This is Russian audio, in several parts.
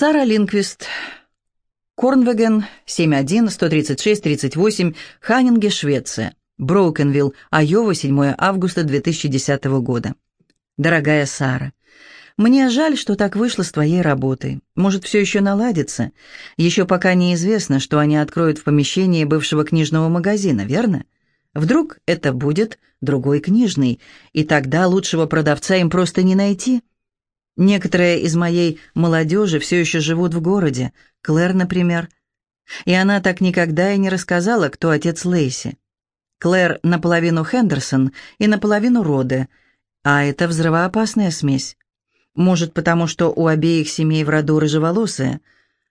Сара Линквист. Корнвеген, 71-136-38, Ханнинге, Швеция. Броукенвилл, Айова, 7 августа 2010 года. Дорогая Сара, мне жаль, что так вышло с твоей работой. Может, все еще наладится. Еще пока неизвестно, что они откроют в помещении бывшего книжного магазина, верно? Вдруг это будет другой книжный, и тогда лучшего продавца им просто не найти. Некоторые из моей молодежи все еще живут в городе, Клэр, например. И она так никогда и не рассказала, кто отец Лейси. Клэр наполовину Хендерсон и наполовину Роде, а это взрывоопасная смесь. Может, потому что у обеих семей в роду рыжеволосые,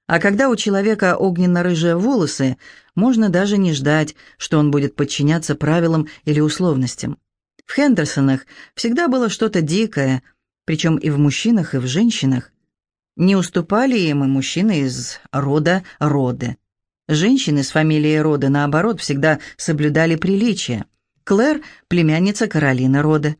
а когда у человека огненно-рыжие волосы, можно даже не ждать, что он будет подчиняться правилам или условностям. В Хендерсонах всегда было что-то дикое, причем и в мужчинах, и в женщинах. Не уступали им и мужчины из рода Роды. Женщины с фамилией Роды, наоборот, всегда соблюдали приличия. Клэр – племянница Каролины Роды.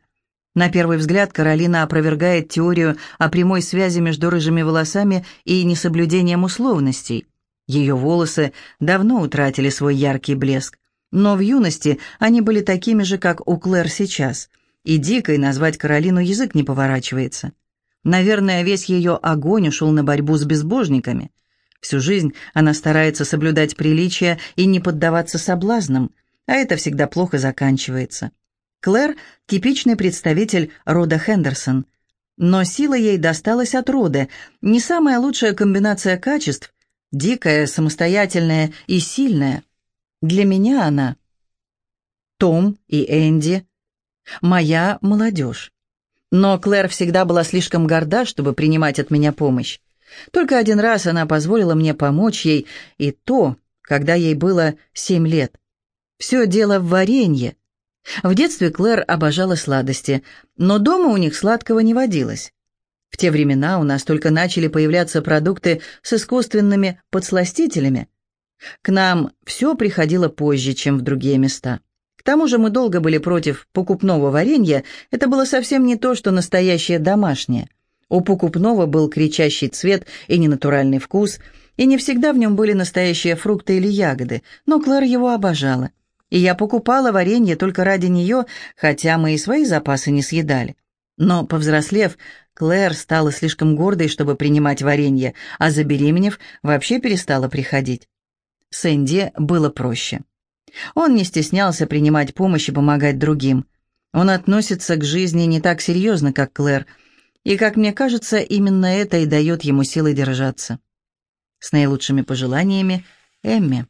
На первый взгляд Каролина опровергает теорию о прямой связи между рыжими волосами и несоблюдением условностей. Ее волосы давно утратили свой яркий блеск, но в юности они были такими же, как у Клэр сейчас, и дикой назвать Каролину язык не поворачивается. Наверное, весь ее огонь ушел на борьбу с безбожниками. Всю жизнь она старается соблюдать приличия и не поддаваться соблазнам, а это всегда плохо заканчивается. Клэр – типичный представитель рода Хендерсон. Но сила ей досталась от рода, не самая лучшая комбинация качеств, дикая, самостоятельная и сильная. Для меня она – Том и Энди, моя молодежь. Но Клэр всегда была слишком горда, чтобы принимать от меня помощь. Только один раз она позволила мне помочь ей, и то, когда ей было семь лет. Все дело в варенье, в детстве Клэр обожала сладости, но дома у них сладкого не водилось. В те времена у нас только начали появляться продукты с искусственными подсластителями. К нам все приходило позже, чем в другие места. Тому же мы долго были против покупного варенья, это было совсем не то, что настоящее домашнее. У покупного был кричащий цвет и ненатуральный вкус, и не всегда в нем были настоящие фрукты или ягоды, но Клэр его обожала и я покупала варенье только ради нее, хотя мы и свои запасы не съедали. Но, повзрослев, Клэр стала слишком гордой, чтобы принимать варенье, а забеременев, вообще перестала приходить. С Энди было проще. Он не стеснялся принимать помощь и помогать другим. Он относится к жизни не так серьезно, как Клэр, и, как мне кажется, именно это и дает ему силы держаться. С наилучшими пожеланиями, Эмми.